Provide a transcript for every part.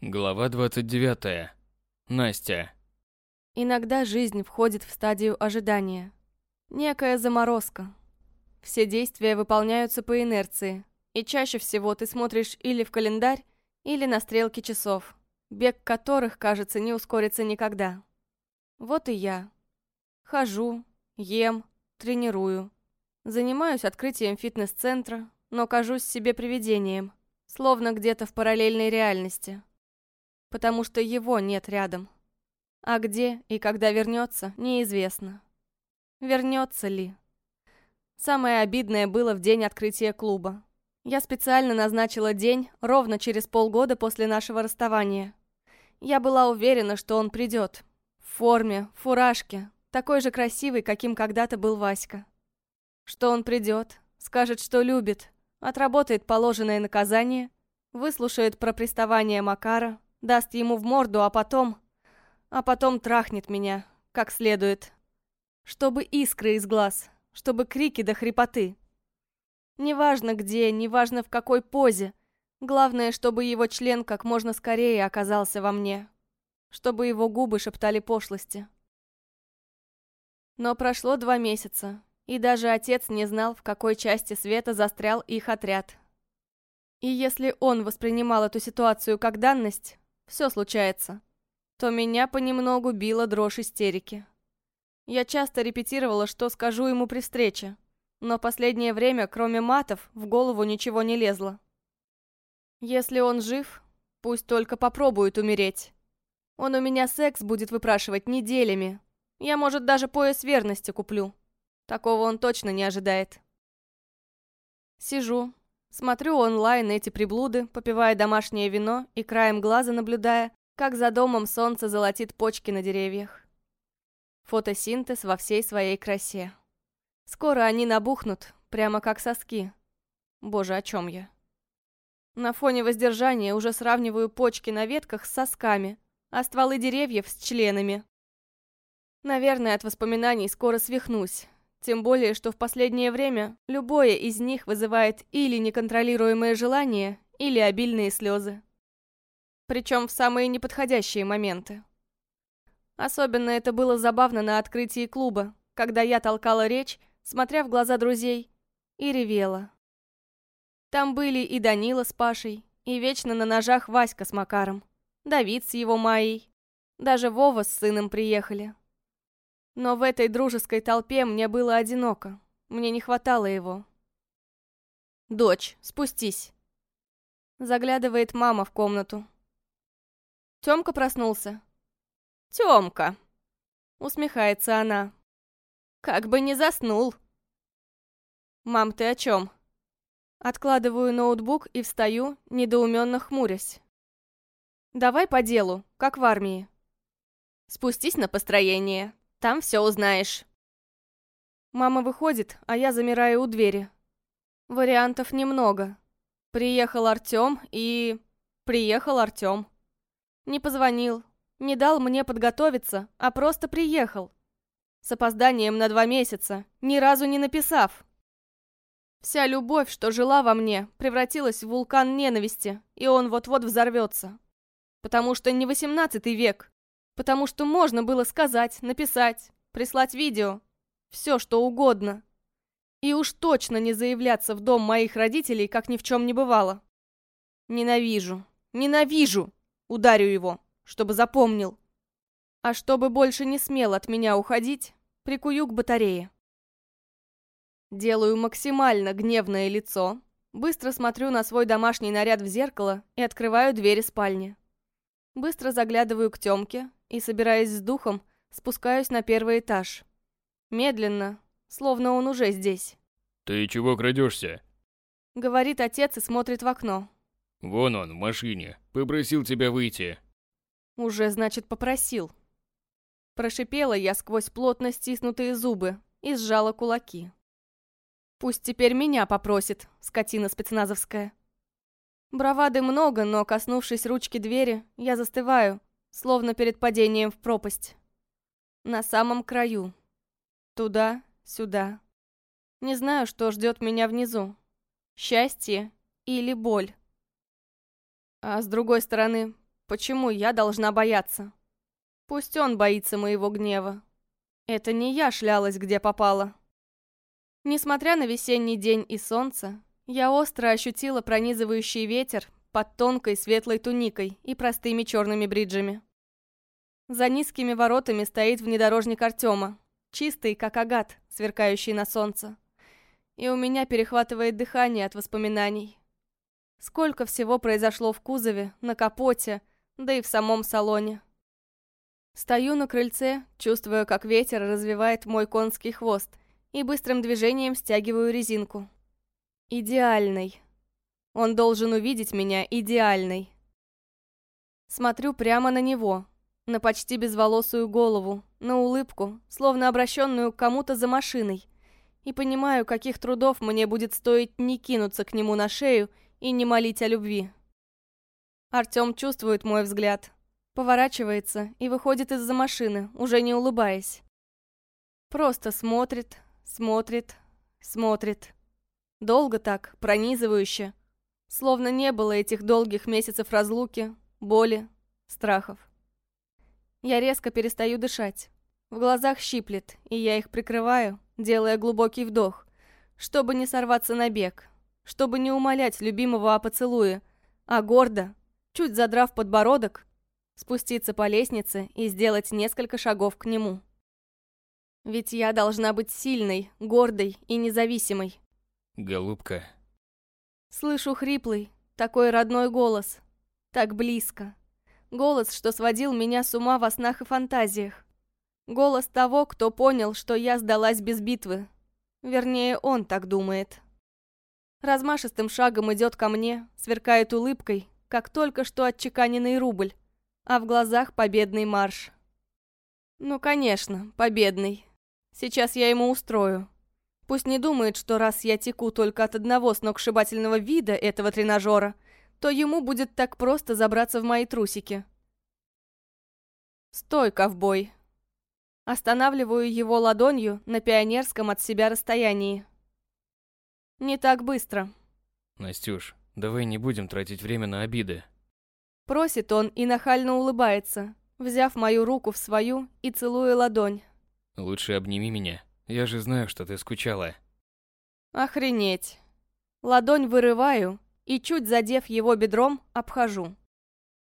Глава 29. Настя. Иногда жизнь входит в стадию ожидания. Некая заморозка. Все действия выполняются по инерции, и чаще всего ты смотришь или в календарь, или на стрелки часов, бег которых, кажется, не ускорится никогда. Вот и я. Хожу, ем, тренирую. Занимаюсь открытием фитнес-центра, но кажусь себе привидением, словно где-то в параллельной реальности потому что его нет рядом. А где и когда вернется, неизвестно. Вернется ли? Самое обидное было в день открытия клуба. Я специально назначила день ровно через полгода после нашего расставания. Я была уверена, что он придет. В форме, в фуражке, такой же красивый, каким когда-то был Васька. Что он придет, скажет, что любит, отработает положенное наказание, выслушает про приставание Макара, даст ему в морду, а потом... А потом трахнет меня, как следует. Чтобы искры из глаз, чтобы крики до хрипоты. Неважно где, неважно в какой позе. Главное, чтобы его член как можно скорее оказался во мне. Чтобы его губы шептали пошлости. Но прошло два месяца, и даже отец не знал, в какой части света застрял их отряд. И если он воспринимал эту ситуацию как данность, все случается, то меня понемногу била дрожь истерики. Я часто репетировала, что скажу ему при встрече, но последнее время, кроме матов, в голову ничего не лезло. Если он жив, пусть только попробует умереть. Он у меня секс будет выпрашивать неделями. Я, может, даже пояс верности куплю. Такого он точно не ожидает. Сижу, Смотрю онлайн эти приблуды, попивая домашнее вино и краем глаза наблюдая, как за домом солнце золотит почки на деревьях. Фотосинтез во всей своей красе. Скоро они набухнут, прямо как соски. Боже, о чем я? На фоне воздержания уже сравниваю почки на ветках с сосками, а стволы деревьев с членами. Наверное, от воспоминаний скоро свихнусь, тем более, что в последнее время любое из них вызывает или неконтролируемое желание, или обильные слезы. Причем в самые неподходящие моменты. Особенно это было забавно на открытии клуба, когда я толкала речь, смотря в глаза друзей, и ревела. Там были и Данила с Пашей, и вечно на ножах Васька с Макаром, Давид с его Майей. Даже Вова с сыном приехали, но в этой дружеской толпе мне было одиноко. Мне не хватало его. «Дочь, спустись!» Заглядывает мама в комнату. Тёмка проснулся. «Тёмка!» Усмехается она. «Как бы не заснул!» «Мам, ты о чем? Откладываю ноутбук и встаю, недоуменно хмурясь. «Давай по делу, как в армии». «Спустись на построение», там все узнаешь». Мама выходит, а я замираю у двери. Вариантов немного. Приехал Артём и... Приехал Артём. Не позвонил, не дал мне подготовиться, а просто приехал. С опозданием на два месяца, ни разу не написав. Вся любовь, что жила во мне, превратилась в вулкан ненависти, и он вот-вот взорвется. Потому что не восемнадцатый век, Потому что можно было сказать, написать, прислать видео. Все, что угодно. И уж точно не заявляться в дом моих родителей, как ни в чем не бывало. Ненавижу. Ненавижу! Ударю его, чтобы запомнил. А чтобы больше не смел от меня уходить, прикую к батарее. Делаю максимально гневное лицо, быстро смотрю на свой домашний наряд в зеркало и открываю двери спальни. Быстро заглядываю к Тёмке и, собираясь с духом, спускаюсь на первый этаж. Медленно, словно он уже здесь. «Ты чего крадешься?» Говорит отец и смотрит в окно. «Вон он, в машине. Попросил тебя выйти». «Уже, значит, попросил». Прошипела я сквозь плотно стиснутые зубы и сжала кулаки. «Пусть теперь меня попросит, скотина спецназовская». Бравады много, но, коснувшись ручки двери, я застываю, словно перед падением в пропасть. На самом краю. Туда, сюда. Не знаю, что ждет меня внизу. Счастье или боль. А с другой стороны, Почему я должна бояться? Пусть он боится моего гнева. Это не я шлялась, где попала. Несмотря на весенний день и солнце, я остро ощутила пронизывающий ветер под тонкой светлой туникой и простыми черными бриджами. За низкими воротами стоит внедорожник Артема, чистый, как агат, сверкающий на солнце. И у меня перехватывает дыхание от воспоминаний. Сколько всего произошло в кузове, на капоте, да и в самом салоне. Стою на крыльце, чувствуя, как ветер развивает мой конский хвост, и быстрым движением стягиваю резинку. Идеальный. Он должен увидеть меня идеальной. Смотрю прямо на него, на почти безволосую голову, на улыбку, словно обращенную к кому-то за машиной, и понимаю, каких трудов мне будет стоить не кинуться к нему на шею и не молить о любви. Артём чувствует мой взгляд, поворачивается и выходит из-за машины, уже не улыбаясь. Просто смотрит, смотрит, смотрит. Долго так, пронизывающе, словно не было этих долгих месяцев разлуки, боли, страхов. Я резко перестаю дышать. В глазах щиплет, и я их прикрываю, делая глубокий вдох, чтобы не сорваться на бег, чтобы не умолять любимого о поцелуе, а гордо, чуть задрав подбородок, спуститься по лестнице и сделать несколько шагов к нему. Ведь я должна быть сильной, гордой и независимой. Голубка. Слышу хриплый, такой родной голос. Так близко. Голос, что сводил меня с ума во снах и фантазиях. Голос того, кто понял, что я сдалась без битвы. Вернее, он так думает. Размашистым шагом идет ко мне, сверкает улыбкой, как только что отчеканенный рубль, а в глазах победный марш. Ну, конечно, победный. Сейчас я ему устрою. Пусть не думает, что раз я теку только от одного сногсшибательного вида этого тренажера, то ему будет так просто забраться в мои трусики. «Стой, ковбой!» Останавливаю его ладонью на пионерском от себя расстоянии. «Не так быстро». Настюш, Давай не будем тратить время на обиды. Просит он и нахально улыбается, взяв мою руку в свою и целуя ладонь. Лучше обними меня. Я же знаю, что ты скучала. Охренеть. Ладонь вырываю и, чуть задев его бедром, обхожу.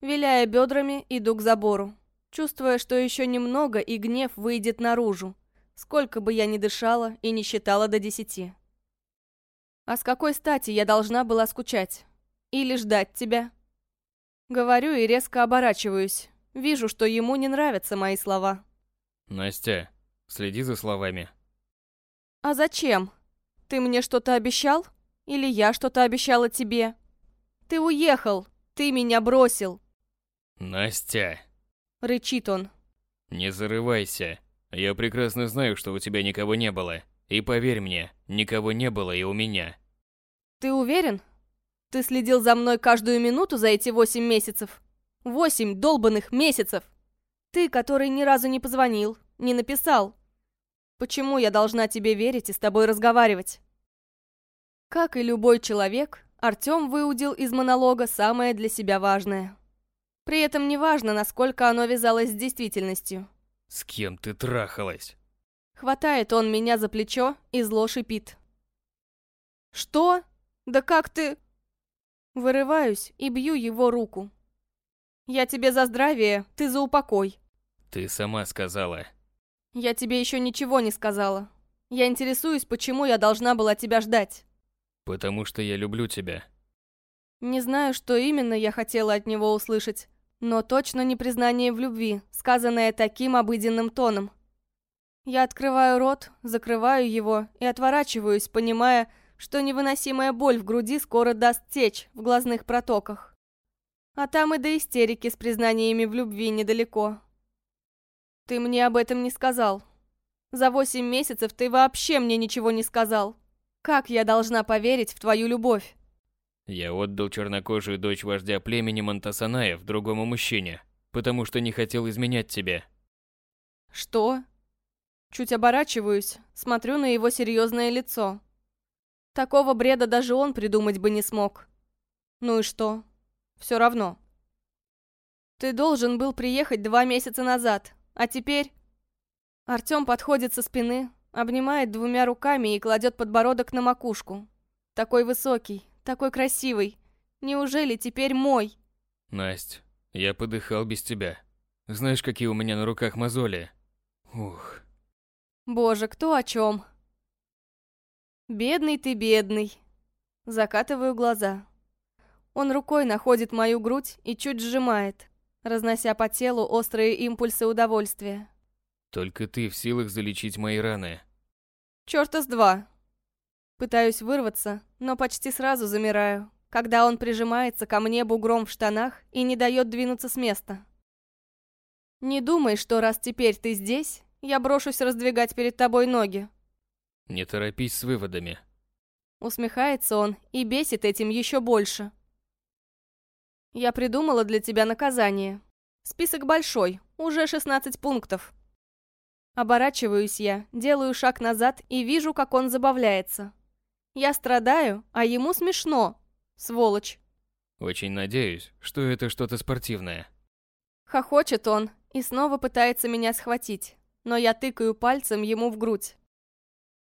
Виляя бедрами, иду к забору, чувствуя, что еще немного и гнев выйдет наружу, сколько бы я ни дышала и не считала до десяти. А с какой стати я должна была скучать? Или ждать тебя? Говорю и резко оборачиваюсь. Вижу, что ему не нравятся мои слова. Настя, следи за словами. А зачем? Ты мне что-то обещал? Или я что-то обещала тебе? Ты уехал. Ты меня бросил. Настя. Рычит он. Не зарывайся. Я прекрасно знаю, что у тебя никого не было. И поверь мне, никого не было и у меня. Ты уверен? Ты следил за мной каждую минуту за эти восемь месяцев? Восемь долбанных месяцев! Ты, который ни разу не позвонил, не написал. Почему я должна тебе верить и с тобой разговаривать? Как и любой человек, Артём выудил из монолога самое для себя важное. При этом не важно, насколько оно вязалось с действительностью. «С кем ты трахалась?» Хватает он меня за плечо и зло шипит. «Что? Да как ты...» Вырываюсь и бью его руку. «Я тебе за здравие, ты за упокой». «Ты сама сказала». «Я тебе еще ничего не сказала. Я интересуюсь, почему я должна была тебя ждать». «Потому что я люблю тебя». Не знаю, что именно я хотела от него услышать, но точно не признание в любви, сказанное таким обыденным тоном. Я открываю рот, закрываю его и отворачиваюсь, понимая, что невыносимая боль в груди скоро даст течь в глазных протоках. А там и до истерики с признаниями в любви недалеко. Ты мне об этом не сказал. За восемь месяцев ты вообще мне ничего не сказал. Как я должна поверить в твою любовь? Я отдал чернокожую дочь вождя племени Монтасанаев другому мужчине, потому что не хотел изменять тебе. Что? Чуть оборачиваюсь, смотрю на его серьезное лицо. Такого бреда даже он придумать бы не смог. Ну и что? Все равно. Ты должен был приехать два месяца назад, а теперь... Артём подходит со спины, обнимает двумя руками и кладет подбородок на макушку. Такой высокий, такой красивый. Неужели теперь мой? Насть, я подыхал без тебя. Знаешь, какие у меня на руках мозоли? Ух. Боже, кто о чем? Бедный ты, бедный. Закатываю глаза. Он рукой находит мою грудь и чуть сжимает, разнося по телу острые импульсы удовольствия. Только ты в силах залечить мои раны. Чёрта с два. Пытаюсь вырваться, но почти сразу замираю, когда он прижимается ко мне бугром в штанах и не дает двинуться с места. Не думай, что раз теперь ты здесь, я брошусь раздвигать перед тобой ноги. Не торопись с выводами. Усмехается он и бесит этим еще больше. Я придумала для тебя наказание. Список большой, уже 16 пунктов. Оборачиваюсь я, делаю шаг назад и вижу, как он забавляется. Я страдаю, а ему смешно. Сволочь. Очень надеюсь, что это что-то спортивное. Хохочет он и снова пытается меня схватить, но я тыкаю пальцем ему в грудь.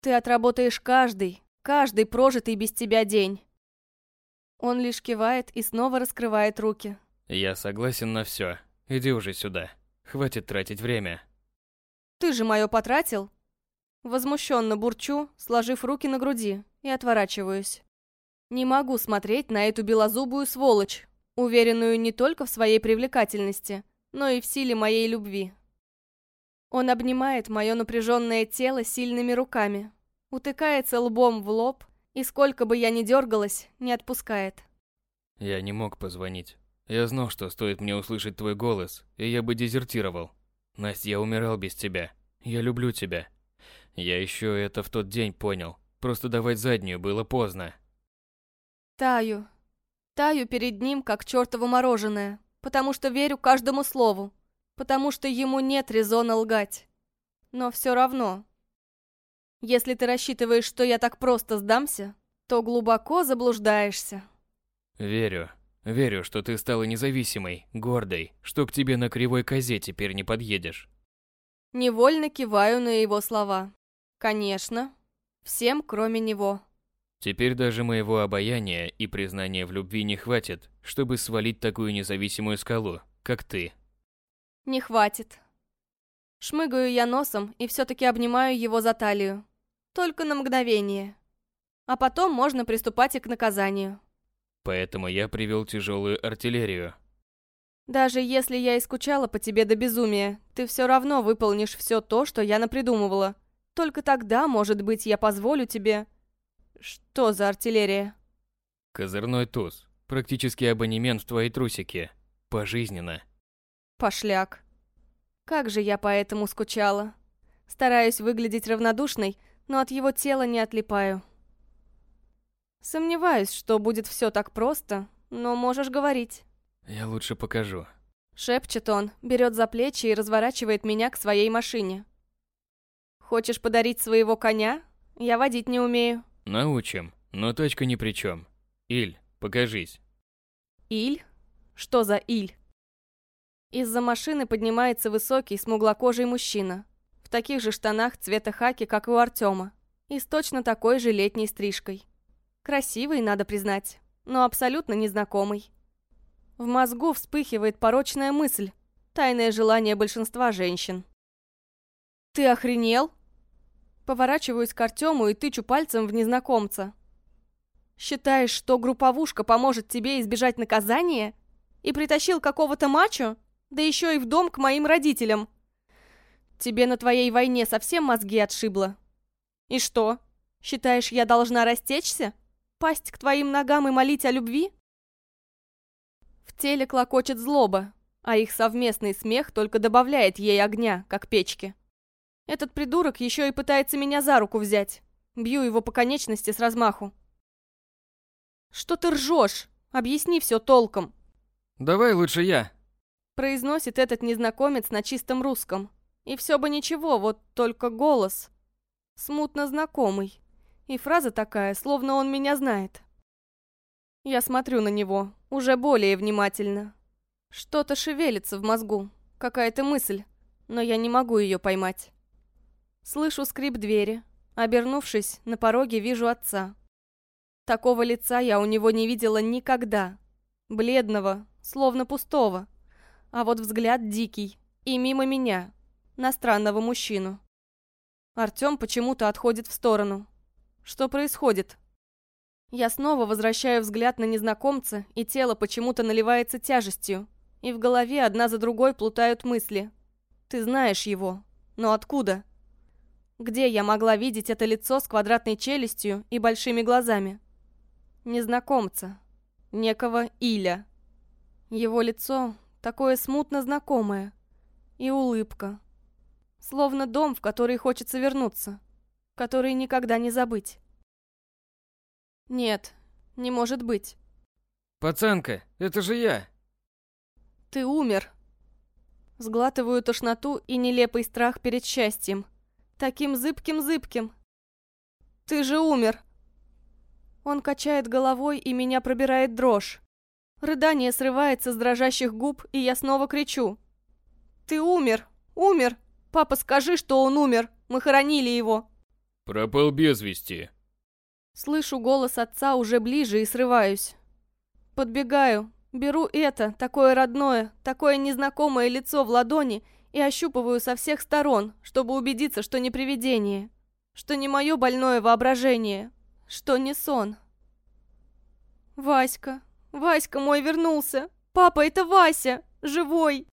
Ты отработаешь каждый, каждый прожитый без тебя день. Он лишь кивает и снова раскрывает руки. Я согласен на все. Иди уже сюда. Хватит тратить время. Ты же мое потратил?» Возмущенно бурчу, сложив руки на груди, и отворачиваюсь. Не могу смотреть на эту белозубую сволочь, уверенную не только в своей привлекательности, но и в силе моей любви. Он обнимает мое напряженное тело сильными руками, утыкается лбом в лоб, и сколько бы я ни дергалась, не отпускает. Я не мог позвонить. Я знал, что стоит мне услышать твой голос, и я бы дезертировал. Настя, я умирал без тебя. Я люблю тебя. Я еще это в тот день понял. Просто давать заднюю было поздно. Таю. Таю перед ним, как чертово мороженое. Потому что верю каждому слову. Потому что ему нет резона лгать. Но все равно. Если ты рассчитываешь, что я так просто сдамся, то глубоко заблуждаешься. Верю. Верю, что ты стала независимой, гордой, что к тебе на кривой козе теперь не подъедешь. Невольно киваю на его слова. Конечно. Всем, кроме него. Теперь даже моего обаяния и признания в любви не хватит, чтобы свалить такую независимую скалу, как ты. Не хватит. Шмыгаю я носом и все-таки обнимаю его за талию. Только на мгновение. А потом можно приступать и к наказанию. Поэтому я привел тяжелую артиллерию. Даже если я и скучала по тебе до безумия, ты все равно выполнишь все то, что я напридумывала. Только тогда, может быть, я позволю тебе... Что за артиллерия? Козырной туз. Практически абонемент в твои трусики. Пожизненно. Пошляк. Как же я по этому скучала. Стараюсь выглядеть равнодушной, но от его тела не отлипаю. Сомневаюсь, что будет все так просто, но можешь говорить. Я лучше покажу. Шепчет он, берет за плечи и разворачивает меня к своей машине. Хочешь подарить своего коня? Я водить не умею. Научим, но точка ни при чем. Иль, покажись. Иль? Что за Иль? Из-за машины поднимается высокий, смуглокожий мужчина. В таких же штанах цвета хаки, как и у Артема. И с точно такой же летней стрижкой. Красивый, надо признать, но абсолютно незнакомый. В мозгу вспыхивает порочная мысль, тайное желание большинства женщин. «Ты охренел?» Поворачиваюсь к Артему и тычу пальцем в незнакомца. «Считаешь, что групповушка поможет тебе избежать наказания? И притащил какого-то мачо? Да еще и в дом к моим родителям. Тебе на твоей войне совсем мозги отшибло? И что, считаешь, я должна растечься?» Пасть к твоим ногам и молить о любви? В теле клокочет злоба, а их совместный смех только добавляет ей огня, как печки. Этот придурок еще и пытается меня за руку взять. Бью его по конечности с размаху. «Что ты ржешь? Объясни все толком». «Давай лучше я», — произносит этот незнакомец на чистом русском. И все бы ничего, вот только голос. Смутно знакомый. И фраза такая, словно он меня знает. Я смотрю на него, уже более внимательно. Что-то шевелится в мозгу, какая-то мысль, но я не могу ее поймать. Слышу скрип двери. Обернувшись, на пороге вижу отца. Такого лица я у него не видела никогда. Бледного, словно пустого. А вот взгляд дикий. И мимо меня. На странного мужчину. Артём почему-то отходит в сторону. Что происходит? Я снова возвращаю взгляд на незнакомца, и тело почему-то наливается тяжестью. И в голове одна за другой плутают мысли. Ты знаешь его. Но откуда? Где я могла видеть это лицо с квадратной челюстью и большими глазами? незнакомца, некого Иля. Его лицо такое смутно знакомое. И улыбка. Словно дом, в который хочется вернуться. Который никогда не забыть. Нет, не может быть. Пацанка, это же я. Ты умер. Сглатываю тошноту и нелепый страх перед счастьем. Таким зыбким-зыбким. Ты же умер. Он качает головой, и меня пробирает дрожь. Рыдание срывается с дрожащих губ, и я снова кричу. «Ты умер! Умер! Папа, скажи, что он умер! Мы хоронили его!» «Пропал без вести!» Слышу голос отца уже ближе и срываюсь. Подбегаю, беру это, такое родное, такое незнакомое лицо в ладони и ощупываю со всех сторон, чтобы убедиться, что не привидение, что не мое больное воображение, что не сон. Васька, Васька мой вернулся. Папа, это Вася, живой.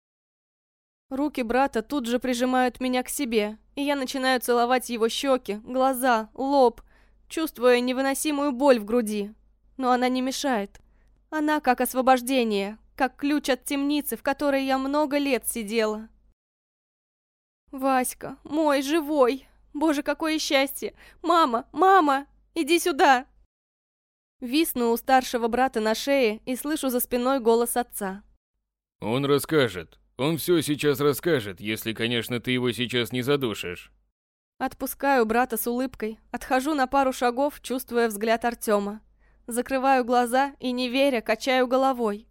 Руки брата тут же прижимают меня к себе, и я начинаю целовать его щеки, глаза, лоб, чувствуя невыносимую боль в груди. Но она не мешает. Она как освобождение, как ключ от темницы, в которой я много лет сидела. Васька, мой, живой. Боже, какое счастье! Мама, мама! Иди сюда!» Висну у старшего брата на шее и слышу за спиной голос отца. «Он расскажет. Он все сейчас расскажет, если, конечно, ты его сейчас не задушишь». Отпускаю брата с улыбкой, отхожу на пару шагов, чувствуя взгляд Артема. Закрываю глаза и, не веря, качаю головой.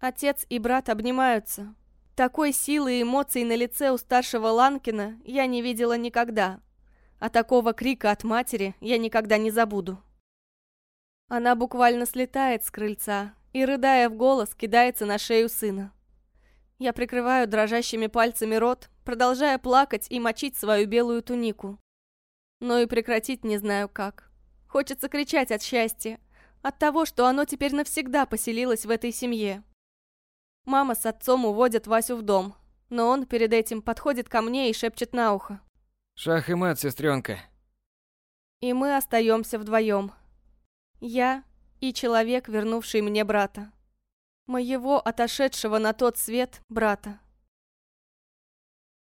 Отец и брат обнимаются. Такой силы и эмоций на лице у старшего Ланкина я не видела никогда. А такого крика от матери я никогда не забуду. Она буквально слетает с крыльца и, рыдая в голос, кидается на шею сына. Я прикрываю дрожащими пальцами рот, продолжая плакать и мочить свою белую тунику. Но и прекратить не знаю как. Хочется кричать от счастья, от того, что оно теперь навсегда поселилось в этой семье. Мама с отцом уводят Васю в дом, но он перед этим подходит ко мне и шепчет на ухо. Шах и мат, сестренка. И мы остаемся вдвоем. Я и человек, вернувший мне брата. Моего отошедшего на тот свет брата.